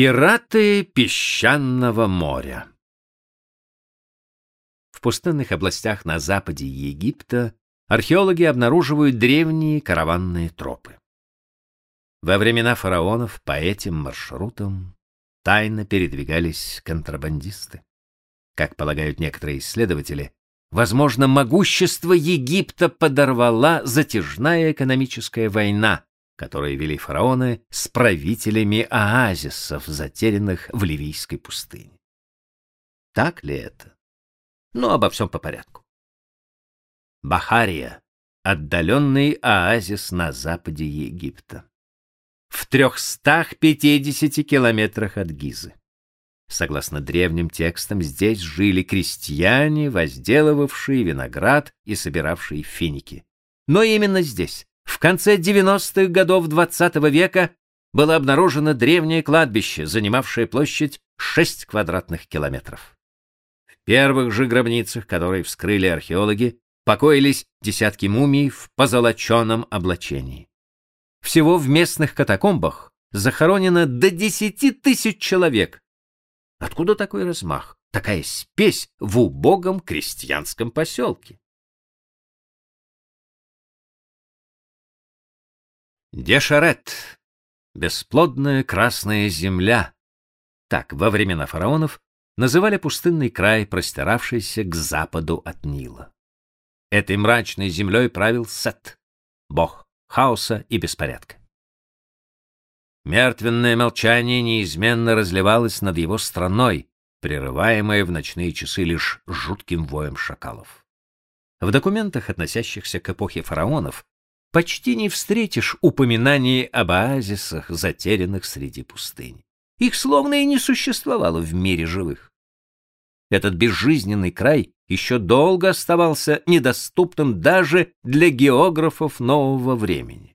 Пираты песчаного моря В пустынных областях на западе Египта археологи обнаруживают древние караванные тропы. Во времена фараонов по этим маршрутам тайно передвигались контрабандисты. Как полагают некоторые исследователи, возможно, могущество Египта подорвала затяжная экономическая война, которые вели фараоны с правителями оазисов, затерянных в ливийской пустыне. Так ли это? Ну, обо всем по порядку. Бахария — отдаленный оазис на западе Египта. В 350 километрах от Гизы. Согласно древним текстам, здесь жили крестьяне, возделывавшие виноград и собиравшие финики. Но именно здесь, в конце 90-х годов XX -го века было обнаружено древнее кладбище, занимавшее площадь 6 квадратных километров. В первых же гробницах, которые вскрыли археологи, покоились десятки мумий в позолоченном облачении. Всего в местных катакомбах захоронено до 10 тысяч человек. Откуда такой размах, такая спесь в убогом крестьянском поселке? Дешарет. Бесплодная красная земля. Так во времена фараонов называли пустынный край, простиравшийся к западу от Нила. Этой мрачной землей правил Сет, бог хаоса и беспорядка. Мертвенное молчание неизменно разливалось над его страной, прерываемое в ночные часы лишь жутким воем шакалов. В документах, относящихся к эпохе фараонов, почти не встретишь упоминаний об оазисах, затерянных среди пустынь. Их словно и не существовало в мире живых. Этот безжизненный край еще долго оставался недоступным даже для географов нового времени.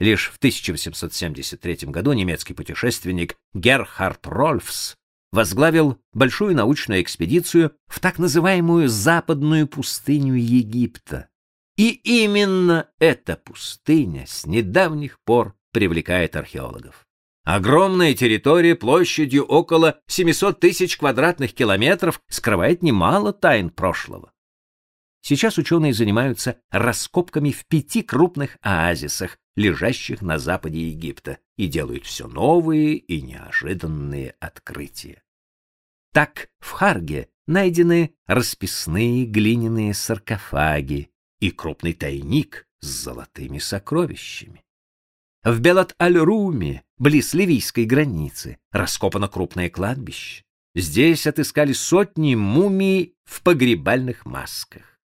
Лишь в 1873 году немецкий путешественник Герхард Рольфс возглавил большую научную экспедицию в так называемую западную пустыню Египта, и именно эта пустыня с недавних пор привлекает археологов. Огромная территория площадью около 700 тысяч квадратных километров скрывает немало тайн прошлого. Сейчас ученые занимаются раскопками в пяти крупных оазисах, лежащих на западе Египта, и делают все новые и неожиданные открытия. Так в Харге найдены расписные глиняные саркофаги, и крупный тайник с золотыми сокровищами. В Белат-аль-Руме, близ ливийской границы, раскопано крупное кладбище. Здесь отыскали сотни мумий в погребальных масках.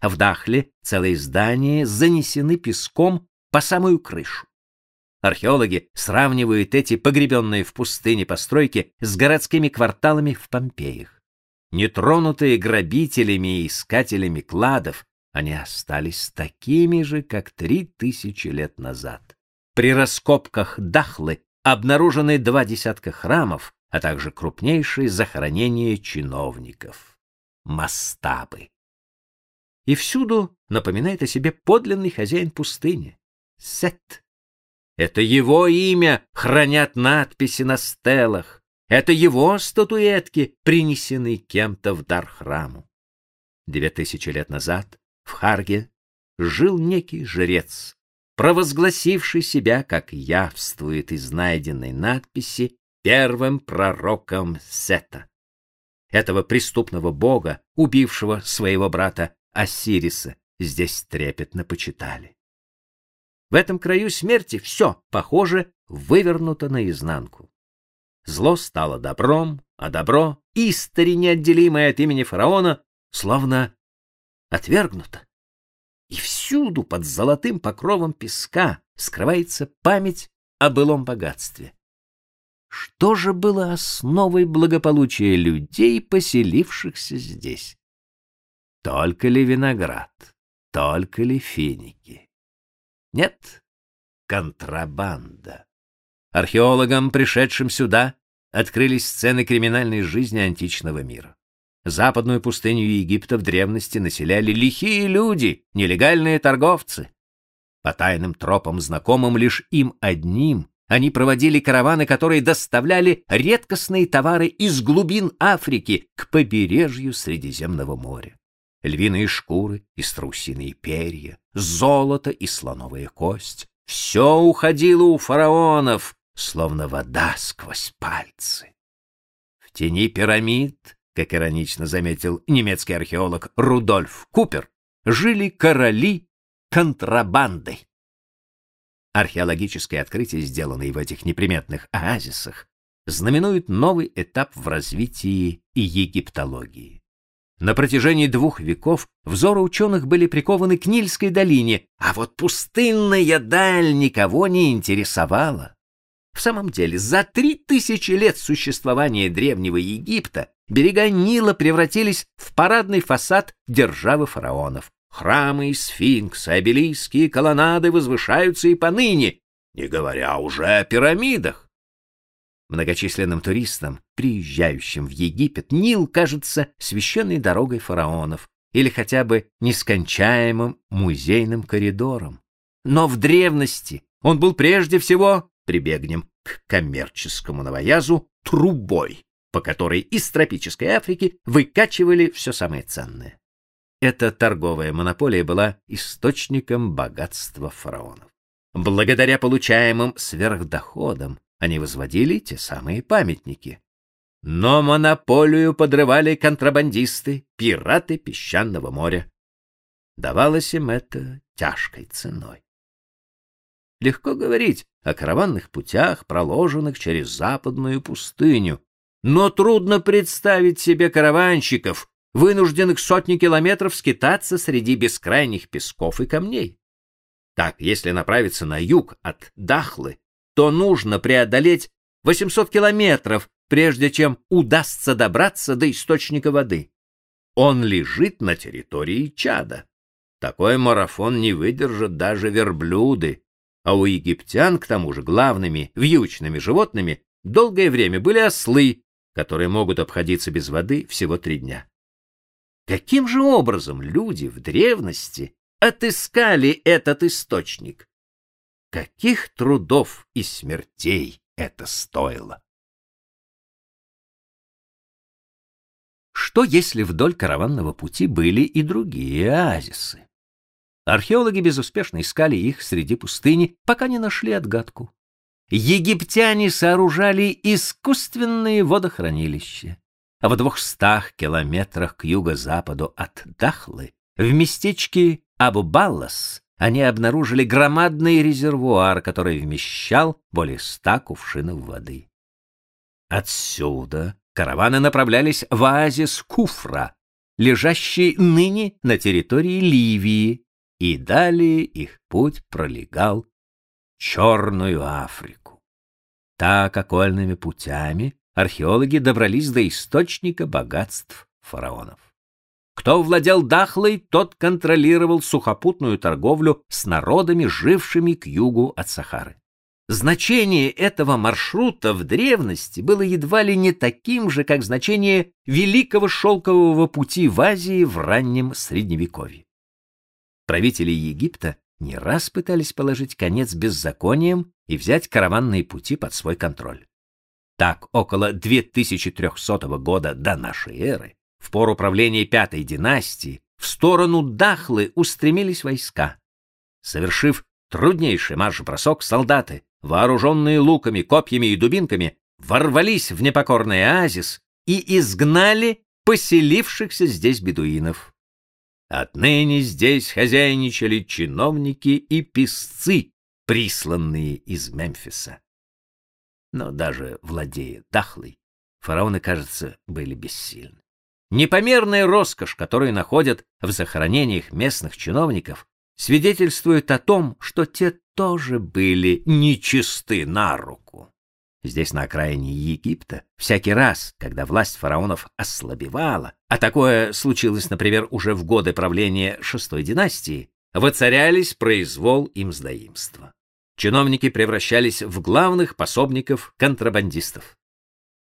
В Дахле целые здания занесены песком по самую крышу. Археологи сравнивают эти погребенные в пустыне постройки с городскими кварталами в Помпеях. Нетронутые грабителями и искателями кладов, они остались такими же, как три тысячи лет назад. При раскопках Дахлы обнаружены два десятка храмов, а также крупнейшие захоронения чиновников — мастабы. И всюду напоминает о себе подлинный хозяин пустыни — Сет. Это его имя хранят надписи на стелах, это его статуэтки принесены кем-то в дар храму. Две тысячи лет назад в Харге жил некий жрец, провозгласивший себя, как явствует из найденной надписи, первым пророком Сета. Этого преступного бога, убившего своего брата Осириса, здесь трепетно почитали. В этом краю смерти все, похоже, вывернуто наизнанку. Зло стало добром, а добро, истори неотделимое от имени фараона, словно отвергнуто. И всюду под золотым покровом песка скрывается память о былом богатстве. Что же было основой благополучия людей, поселившихся здесь? Только ли виноград? Только ли финики? Нет, контрабанда. Археологам, пришедшим сюда, открылись сцены криминальной жизни античного мира. Западную пустыню Египта в древности населяли лихие люди, нелегальные торговцы. По тайным тропам, знакомым лишь им одним, они проводили караваны, которые доставляли редкостные товары из глубин Африки к побережью Средиземного моря. Львиные шкуры и страусиные перья, золото и слоновая кость — все уходило у фараонов, словно вода сквозь пальцы. В тени пирамид, как иронично заметил немецкий археолог Рудольф Купер, жили короли контрабандой. Археологические открытия, сделанные в этих неприметных оазисах, знаменуют новый этап в развитии египтологии. На протяжении двух веков взоры ученых были прикованы к Нильской долине, а вот пустынная даль никого не интересовала. В самом деле, за три тысячи лет существования Древнего Египта берега Нила превратились в парадный фасад державы фараонов. Храмы и сфинксы, обелиски и колоннады возвышаются и поныне, не говоря уже о пирамидах. Многочисленным туристам, приезжающим в Египет, Нил кажется священной дорогой фараонов или хотя бы нескончаемым музейным коридором. Но в древности он был прежде всего, прибегнем к коммерческому новоязу, трубой, по которой из тропической Африки выкачивали все самое ценное. Эта торговая монополия была источником богатства фараонов. Благодаря получаемым сверхдоходам они возводили те самые памятники. Но монополию подрывали контрабандисты, пираты песчаного моря. Давалось им это тяжкой ценой. Легко говорить о караванных путях, проложенных через западную пустыню, но трудно представить себе караванщиков, вынужденных сотни километров скитаться среди бескрайних песков и камней. Так, если направиться на юг от Дахлы, то нужно преодолеть 800 километров, прежде чем удастся добраться до источника воды. Он лежит на территории Чада. Такой марафон не выдержат даже верблюды, а у египтян, к тому же, главными вьючными животными долгое время были ослы, которые могут обходиться без воды всего три дня. Каким же образом люди в древности отыскали этот источник? Каких трудов и смертей это стоило? Что если вдоль караванного пути были и другие оазисы? Археологи безуспешно искали их среди пустыни, пока не нашли отгадку. Египтяне сооружали искусственные водохранилища а в двухстах километрах к юго-западу от Дахлы, в местечке Абу-Баллас, они обнаружили громадный резервуар, который вмещал более ста кувшинов воды. Отсюда караваны направлялись в оазис Куфра, лежащий ныне на территории Ливии, и далее их путь пролегал Черную Африку. Так окольными путями археологи добрались до источника богатств фараонов. Кто владел Дахлой, тот контролировал сухопутную торговлю с народами, жившими к югу от Сахары. Значение этого маршрута в древности было едва ли не таким же, как значение Великого шелкового пути в Азии в раннем Средневековье. Правители Египта не раз пытались положить конец беззакониям и взять караванные пути под свой контроль. Так, около 2300 года до нашей эры, в пору правления пятой династии, в сторону Дахлы устремились войска. Совершив труднейший марш-бросок, солдаты, вооруженные луками, копьями и дубинками, ворвались в непокорный оазис и изгнали поселившихся здесь бедуинов. Отныне здесь хозяйничали чиновники и писцы, присланные из Мемфиса. Но даже владея Дахлой, фараоны, кажется, были бессильны. Непомерная роскошь, которую находят в захоронениях местных чиновников, свидетельствует о том, что те тоже были нечисты на руку. Здесь, на окраине Египта, всякий раз, когда власть фараонов ослабевала, а такое случилось, например, уже в годы правления шестой династии, воцарялись произвол и мздоимство чиновники превращались в главных пособников контрабандистов.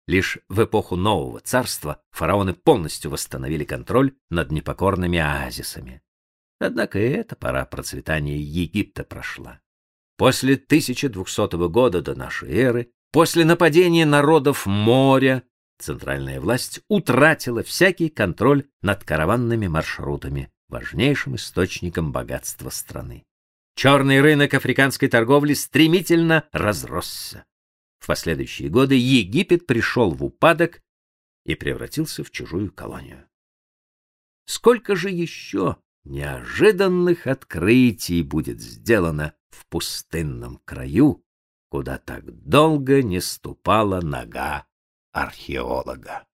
Лишь в эпоху Нового царства фараоны полностью восстановили контроль над непокорными оазисами. Однако и эта пора процветания Египта прошла. После 1200 года до нашей эры, после нападения народов моря, центральная власть утратила всякий контроль над караванными маршрутами, важнейшим источником богатства страны. Черный рынок африканской торговли стремительно разросся. В последующие годы Египет пришел в упадок и превратился в чужую колонию. Сколько же еще неожиданных открытий будет сделано в пустынном краю, куда так долго не ступала нога археолога.